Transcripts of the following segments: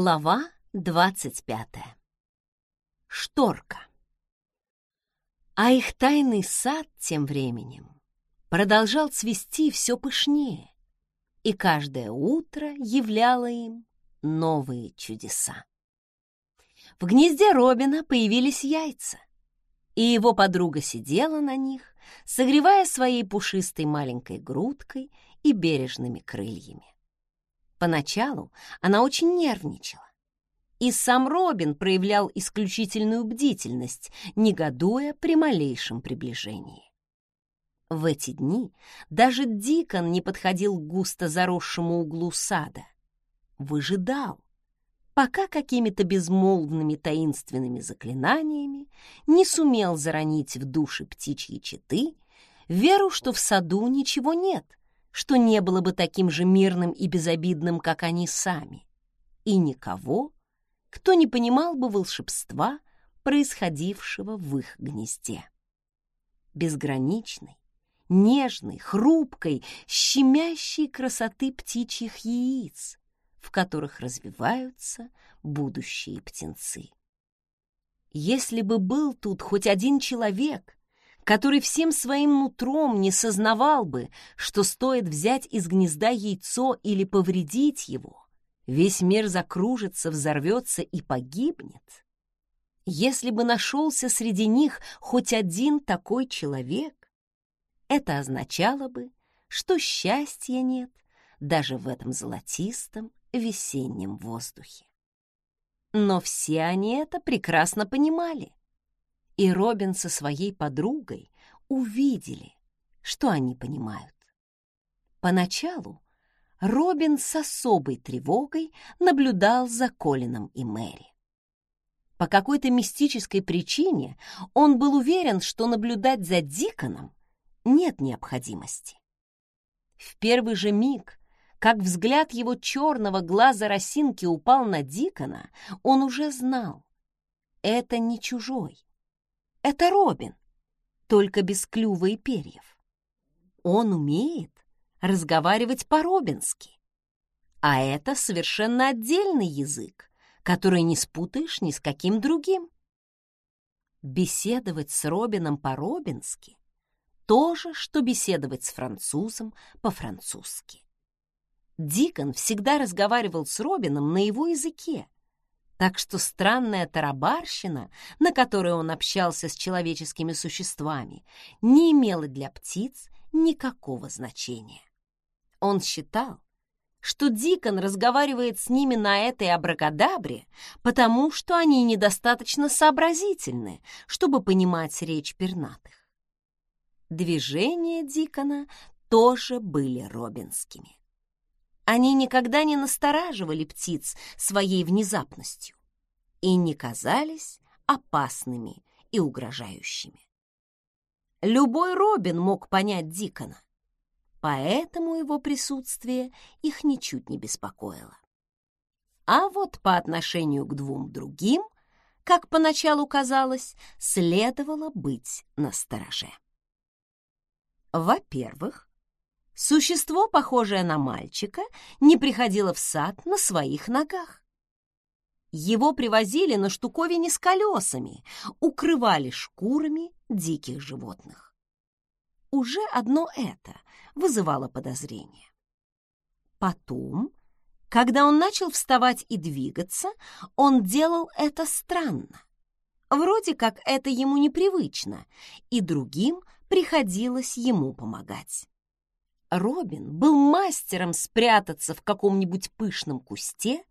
Глава двадцать пятая. Шторка. А их тайный сад тем временем продолжал цвести все пышнее, и каждое утро являло им новые чудеса. В гнезде Робина появились яйца, и его подруга сидела на них, согревая своей пушистой маленькой грудкой и бережными крыльями. Поначалу она очень нервничала. И сам Робин проявлял исключительную бдительность, негодуя при малейшем приближении. В эти дни даже Дикон не подходил к густо заросшему углу сада. Выжидал, пока какими-то безмолвными таинственными заклинаниями не сумел заронить в души птичьи читы веру, что в саду ничего нет, что не было бы таким же мирным и безобидным, как они сами, и никого, кто не понимал бы волшебства, происходившего в их гнезде. Безграничной, нежной, хрупкой, щемящей красоты птичьих яиц, в которых развиваются будущие птенцы. Если бы был тут хоть один человек, который всем своим нутром не сознавал бы, что стоит взять из гнезда яйцо или повредить его, весь мир закружится, взорвется и погибнет. Если бы нашелся среди них хоть один такой человек, это означало бы, что счастья нет даже в этом золотистом весеннем воздухе. Но все они это прекрасно понимали и Робин со своей подругой увидели, что они понимают. Поначалу Робин с особой тревогой наблюдал за Колином и Мэри. По какой-то мистической причине он был уверен, что наблюдать за Диконом нет необходимости. В первый же миг, как взгляд его черного глаза росинки упал на Дикона, он уже знал — это не чужой, это Робин, только без клюва и перьев. Он умеет разговаривать по-робински. А это совершенно отдельный язык, который не спутаешь ни с каким другим. Беседовать с Робином по-робински — то же, что беседовать с французом по-французски. Дикон всегда разговаривал с Робином на его языке, так что странная тарабарщина, на которой он общался с человеческими существами, не имела для птиц никакого значения. Он считал, что Дикон разговаривает с ними на этой абракадабре, потому что они недостаточно сообразительны, чтобы понимать речь пернатых. Движения Дикона тоже были робинскими. Они никогда не настораживали птиц своей внезапностью и не казались опасными и угрожающими. Любой Робин мог понять Дикона, поэтому его присутствие их ничуть не беспокоило. А вот по отношению к двум другим, как поначалу казалось, следовало быть настороже. Во-первых, Существо, похожее на мальчика, не приходило в сад на своих ногах. Его привозили на штуковине с колесами, укрывали шкурами диких животных. Уже одно это вызывало подозрение. Потом, когда он начал вставать и двигаться, он делал это странно. Вроде как это ему непривычно, и другим приходилось ему помогать. Робин был мастером спрятаться в каком-нибудь пышном кусте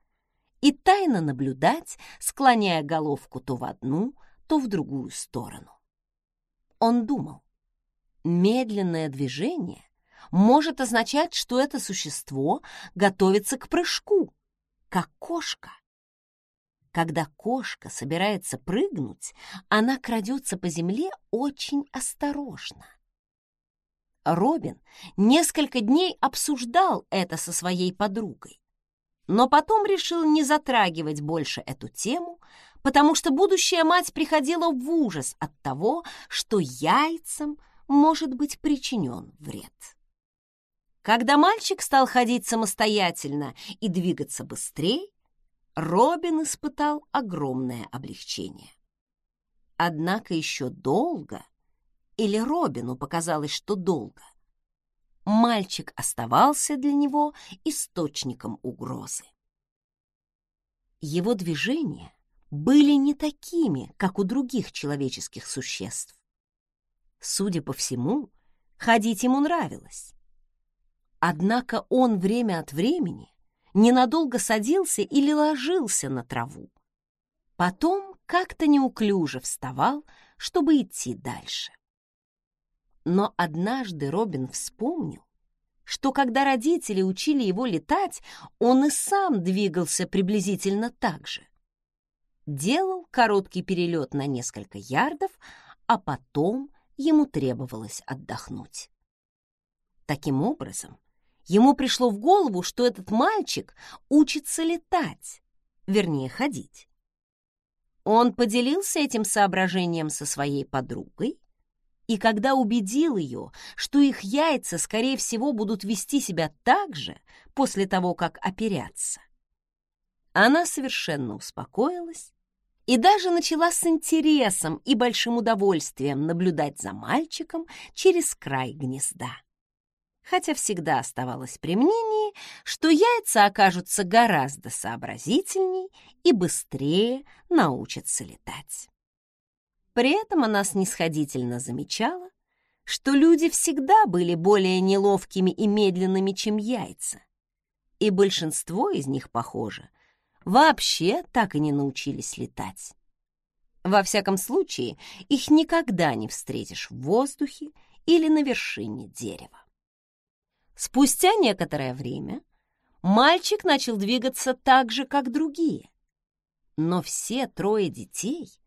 и тайно наблюдать, склоняя головку то в одну, то в другую сторону. Он думал, медленное движение может означать, что это существо готовится к прыжку, как кошка. Когда кошка собирается прыгнуть, она крадется по земле очень осторожно. Робин несколько дней обсуждал это со своей подругой, но потом решил не затрагивать больше эту тему, потому что будущая мать приходила в ужас от того, что яйцам может быть причинен вред. Когда мальчик стал ходить самостоятельно и двигаться быстрее, Робин испытал огромное облегчение. Однако еще долго, или Робину показалось, что долго, мальчик оставался для него источником угрозы. Его движения были не такими, как у других человеческих существ. Судя по всему, ходить ему нравилось. Однако он время от времени ненадолго садился или ложился на траву. Потом как-то неуклюже вставал, чтобы идти дальше. Но однажды Робин вспомнил, что когда родители учили его летать, он и сам двигался приблизительно так же. Делал короткий перелет на несколько ярдов, а потом ему требовалось отдохнуть. Таким образом, ему пришло в голову, что этот мальчик учится летать, вернее, ходить. Он поделился этим соображением со своей подругой, и когда убедил ее, что их яйца, скорее всего, будут вести себя так же после того, как оперятся, она совершенно успокоилась и даже начала с интересом и большим удовольствием наблюдать за мальчиком через край гнезда хотя всегда оставалась при мнении, что яйца окажутся гораздо сообразительней и быстрее научатся летать. При этом она снисходительно замечала, что люди всегда были более неловкими и медленными, чем яйца, и большинство из них, похоже, вообще так и не научились летать. Во всяком случае, их никогда не встретишь в воздухе или на вершине дерева. Спустя некоторое время мальчик начал двигаться так же, как другие. Но все трое детей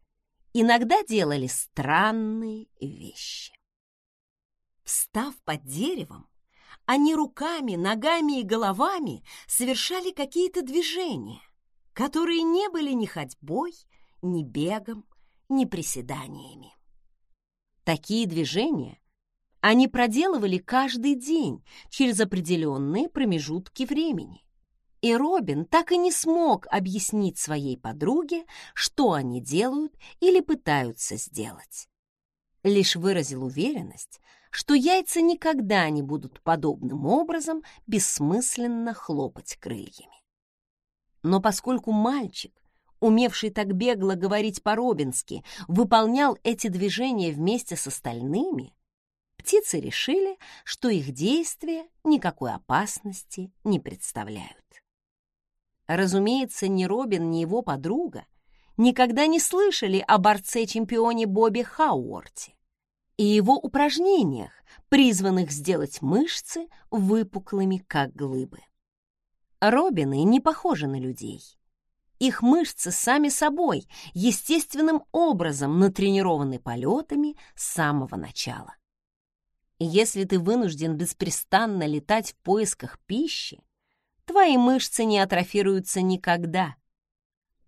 иногда делали странные вещи. Встав под деревом, они руками, ногами и головами совершали какие-то движения, которые не были ни ходьбой, ни бегом, ни приседаниями. Такие движения они проделывали каждый день через определенные промежутки времени. И Робин так и не смог объяснить своей подруге, что они делают или пытаются сделать. Лишь выразил уверенность, что яйца никогда не будут подобным образом бессмысленно хлопать крыльями. Но поскольку мальчик, умевший так бегло говорить по-робински, выполнял эти движения вместе с остальными, птицы решили, что их действия никакой опасности не представляют. Разумеется, ни Робин, ни его подруга никогда не слышали о борце-чемпионе Бобби Хауорте и его упражнениях, призванных сделать мышцы выпуклыми, как глыбы. Робины не похожи на людей. Их мышцы сами собой, естественным образом натренированы полетами с самого начала. Если ты вынужден беспрестанно летать в поисках пищи, твои мышцы не атрофируются никогда.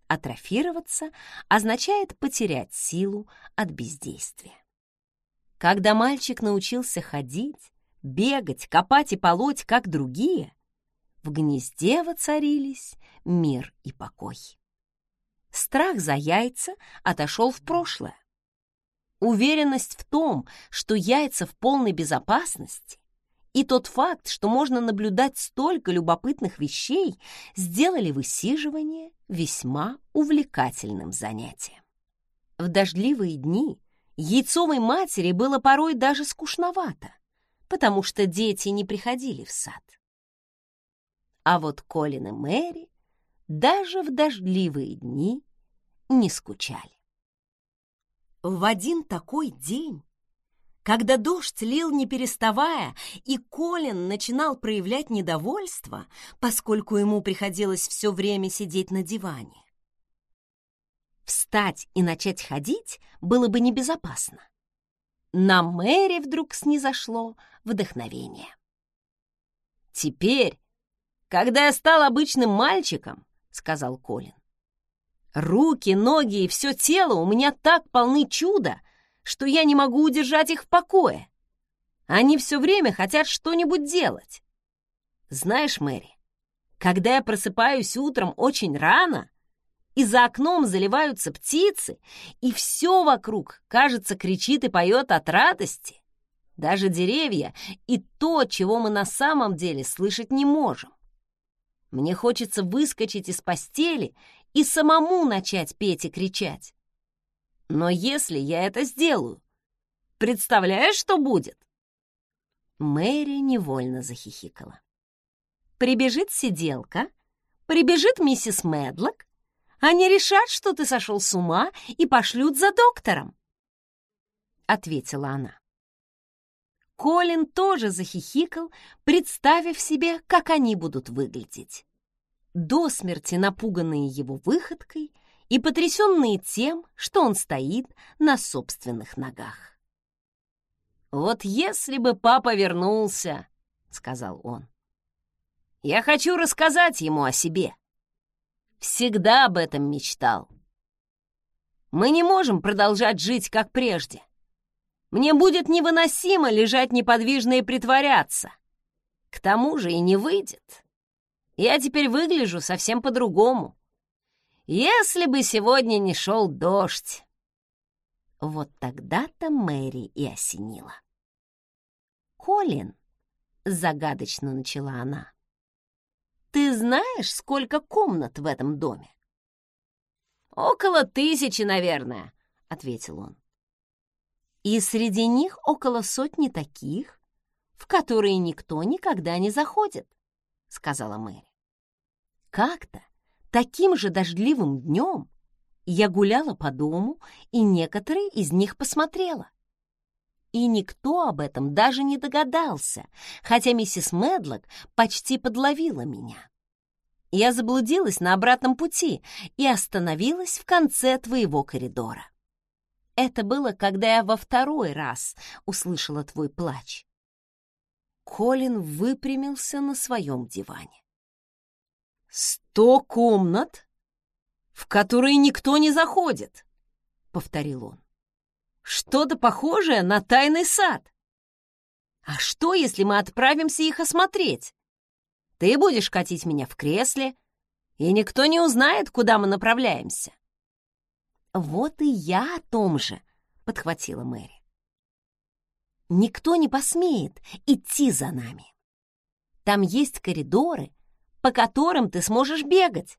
Атрофироваться означает потерять силу от бездействия. Когда мальчик научился ходить, бегать, копать и полоть, как другие, в гнезде воцарились мир и покой. Страх за яйца отошел в прошлое. Уверенность в том, что яйца в полной безопасности, и тот факт, что можно наблюдать столько любопытных вещей, сделали высиживание весьма увлекательным занятием. В дождливые дни яйцовой матери было порой даже скучновато, потому что дети не приходили в сад. А вот Колин и Мэри даже в дождливые дни не скучали. В один такой день, когда дождь лил не переставая, и Колин начинал проявлять недовольство, поскольку ему приходилось все время сидеть на диване. Встать и начать ходить было бы небезопасно. На Мэри вдруг снизошло вдохновение. «Теперь, когда я стал обычным мальчиком, — сказал Колин, Руки, ноги и все тело у меня так полны чуда, что я не могу удержать их в покое. Они все время хотят что-нибудь делать. Знаешь, Мэри, когда я просыпаюсь утром очень рано, и за окном заливаются птицы, и все вокруг, кажется, кричит и поет от радости. Даже деревья и то, чего мы на самом деле слышать не можем. Мне хочется выскочить из постели и самому начать петь и кричать. Но если я это сделаю, представляешь, что будет? Мэри невольно захихикала. Прибежит сиделка, прибежит миссис Медлок, они решат, что ты сошел с ума и пошлют за доктором, — ответила она. Колин тоже захихикал, представив себе, как они будут выглядеть. До смерти напуганные его выходкой и потрясенные тем, что он стоит на собственных ногах. «Вот если бы папа вернулся», — сказал он, — «я хочу рассказать ему о себе. Всегда об этом мечтал. Мы не можем продолжать жить, как прежде. Мне будет невыносимо лежать неподвижно и притворяться. К тому же и не выйдет. Я теперь выгляжу совсем по-другому. Если бы сегодня не шел дождь. Вот тогда-то Мэри и осенила. «Колин», — загадочно начала она, — «ты знаешь, сколько комнат в этом доме?» «Около тысячи, наверное», — ответил он. И среди них около сотни таких, в которые никто никогда не заходит, сказала Мэри. Как-то таким же дождливым днем я гуляла по дому и некоторые из них посмотрела. И никто об этом даже не догадался, хотя миссис Медлок почти подловила меня. Я заблудилась на обратном пути и остановилась в конце твоего коридора. Это было, когда я во второй раз услышала твой плач. Колин выпрямился на своем диване. «Сто комнат, в которые никто не заходит», — повторил он. «Что-то похожее на тайный сад. А что, если мы отправимся их осмотреть? Ты будешь катить меня в кресле, и никто не узнает, куда мы направляемся. «Вот и я о том же», — подхватила Мэри. «Никто не посмеет идти за нами. Там есть коридоры, по которым ты сможешь бегать,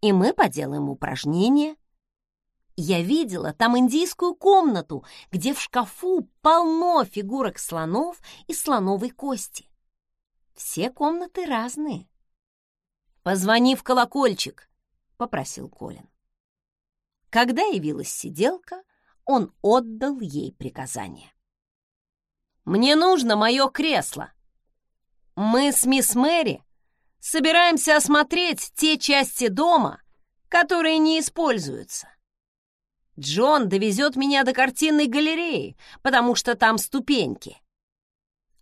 и мы поделаем упражнения. Я видела там индийскую комнату, где в шкафу полно фигурок слонов и слоновой кости. Все комнаты разные. «Позвони в колокольчик», — попросил Колин. Когда явилась сиделка, он отдал ей приказание. «Мне нужно мое кресло. Мы с мисс Мэри собираемся осмотреть те части дома, которые не используются. Джон довезет меня до картинной галереи, потому что там ступеньки.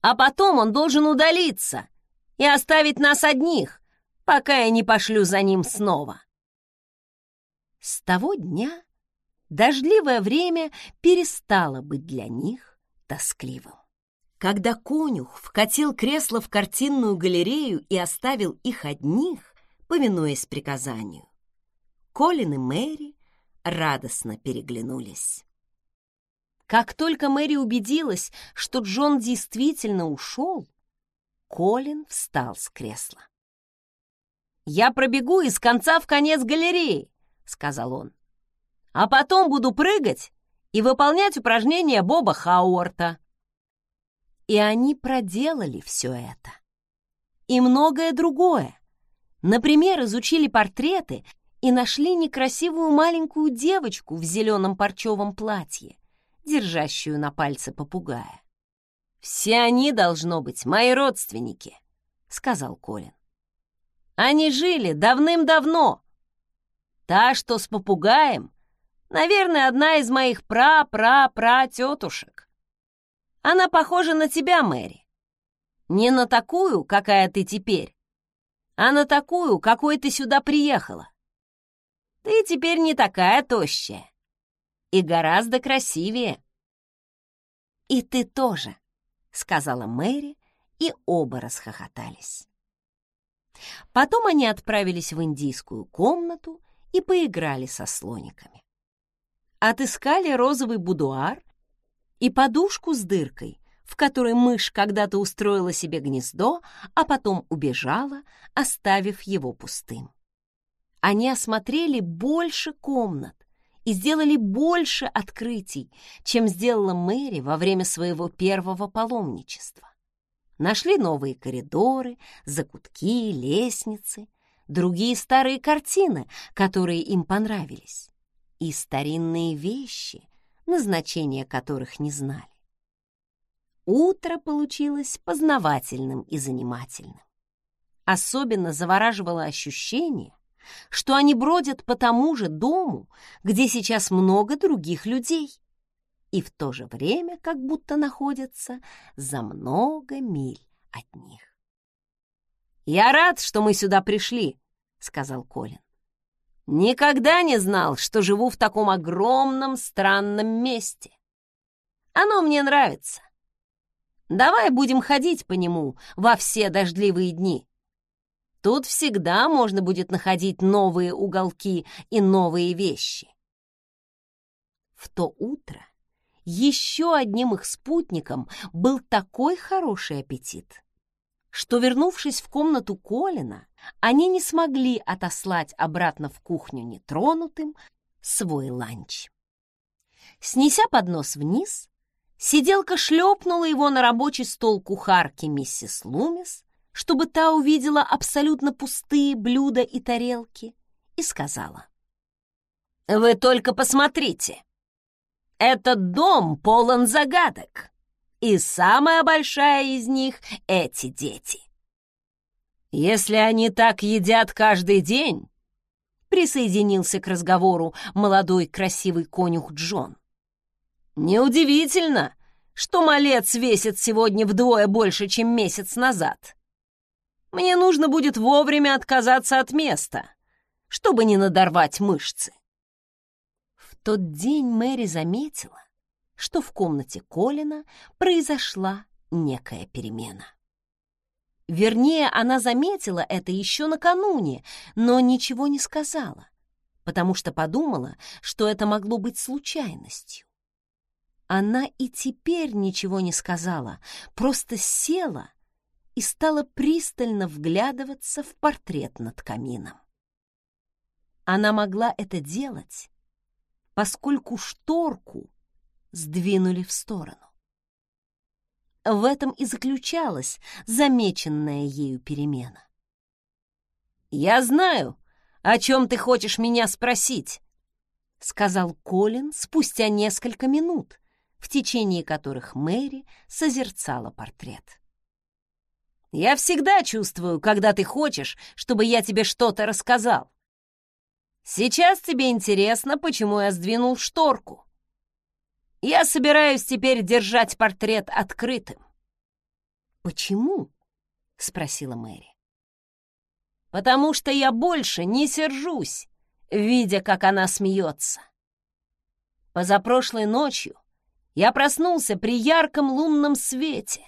А потом он должен удалиться и оставить нас одних, пока я не пошлю за ним снова. С того дня дождливое время перестало быть для них тоскливым. Когда конюх вкатил кресло в картинную галерею и оставил их одних, повинуясь приказанию, Колин и Мэри радостно переглянулись. Как только Мэри убедилась, что Джон действительно ушел, Колин встал с кресла. «Я пробегу из конца в конец галереи», сказал он. «А потом буду прыгать и выполнять упражнения Боба Хауарта». И они проделали все это. И многое другое. Например, изучили портреты и нашли некрасивую маленькую девочку в зеленом парчевом платье, держащую на пальце попугая. «Все они, должно быть, мои родственники», — сказал Колин. «Они жили давным-давно, Та, что с попугаем, наверное, одна из моих пра-пра-пра-тетушек. Она похожа на тебя, Мэри. Не на такую, какая ты теперь, а на такую, какой ты сюда приехала. Ты теперь не такая тощая и гораздо красивее. «И ты тоже», — сказала Мэри, и оба расхохотались. Потом они отправились в индийскую комнату и поиграли со слониками. Отыскали розовый будуар и подушку с дыркой, в которой мышь когда-то устроила себе гнездо, а потом убежала, оставив его пустым. Они осмотрели больше комнат и сделали больше открытий, чем сделала Мэри во время своего первого паломничества. Нашли новые коридоры, закутки, лестницы, другие старые картины, которые им понравились, и старинные вещи, назначения которых не знали. Утро получилось познавательным и занимательным. Особенно завораживало ощущение, что они бродят по тому же дому, где сейчас много других людей, и в то же время как будто находятся за много миль от них. «Я рад, что мы сюда пришли», — сказал Колин. «Никогда не знал, что живу в таком огромном странном месте. Оно мне нравится. Давай будем ходить по нему во все дождливые дни. Тут всегда можно будет находить новые уголки и новые вещи. В то утро еще одним их спутником был такой хороший аппетит, что, вернувшись в комнату Колина, они не смогли отослать обратно в кухню нетронутым свой ланч. Снеся поднос вниз, Сиделка шлепнула его на рабочий стол кухарки миссис Лумис, чтобы та увидела абсолютно пустые блюда и тарелки, и сказала. «Вы только посмотрите! Этот дом полон загадок, и самая большая из них — эти дети. Если они так едят каждый день, присоединился к разговору молодой красивый конюх Джон. Неудивительно, что малец весит сегодня вдвое больше, чем месяц назад. Мне нужно будет вовремя отказаться от места, чтобы не надорвать мышцы. В тот день Мэри заметила, что в комнате Колина произошла некая перемена. Вернее, она заметила это еще накануне, но ничего не сказала, потому что подумала, что это могло быть случайностью. Она и теперь ничего не сказала, просто села и стала пристально вглядываться в портрет над камином. Она могла это делать, поскольку шторку сдвинули в сторону. В этом и заключалась замеченная ею перемена. «Я знаю, о чем ты хочешь меня спросить», — сказал Колин спустя несколько минут, в течение которых Мэри созерцала портрет. «Я всегда чувствую, когда ты хочешь, чтобы я тебе что-то рассказал. Сейчас тебе интересно, почему я сдвинул шторку. Я собираюсь теперь держать портрет открытым». «Почему?» — спросила Мэри. «Потому что я больше не сержусь, видя, как она смеется. Позапрошлой ночью я проснулся при ярком лунном свете.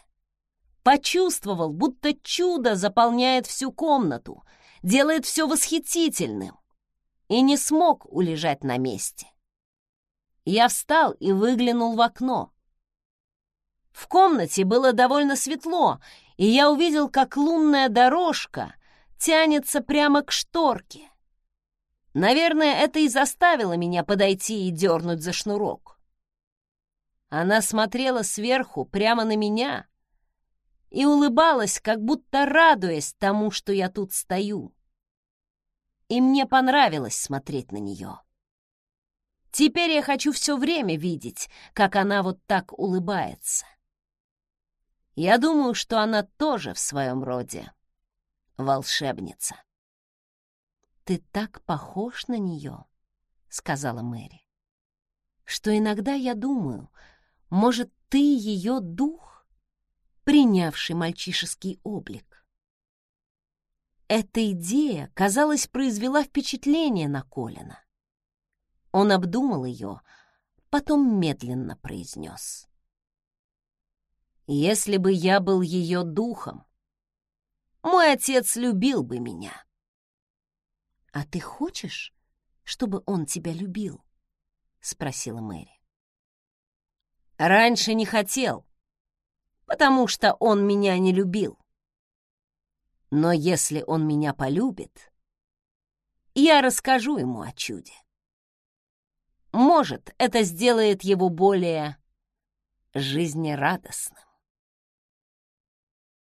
Почувствовал, будто чудо заполняет всю комнату, делает все восхитительным. И не смог улежать на месте. Я встал и выглянул в окно. В комнате было довольно светло, и я увидел, как лунная дорожка тянется прямо к шторке. Наверное, это и заставило меня подойти и дернуть за шнурок. Она смотрела сверху прямо на меня и улыбалась, как будто радуясь тому, что я тут стою. И мне понравилось смотреть на нее. Теперь я хочу все время видеть, как она вот так улыбается. Я думаю, что она тоже в своем роде волшебница. «Ты так похож на нее», — сказала Мэри, «что иногда я думаю, может, ты ее дух, принявший мальчишеский облик? Эта идея, казалось, произвела впечатление на Колина. Он обдумал ее, потом медленно произнес. «Если бы я был ее духом, мой отец любил бы меня». «А ты хочешь, чтобы он тебя любил?» — спросила Мэри. «Раньше не хотел, потому что он меня не любил. Но если он меня полюбит, я расскажу ему о чуде. Может, это сделает его более жизнерадостным.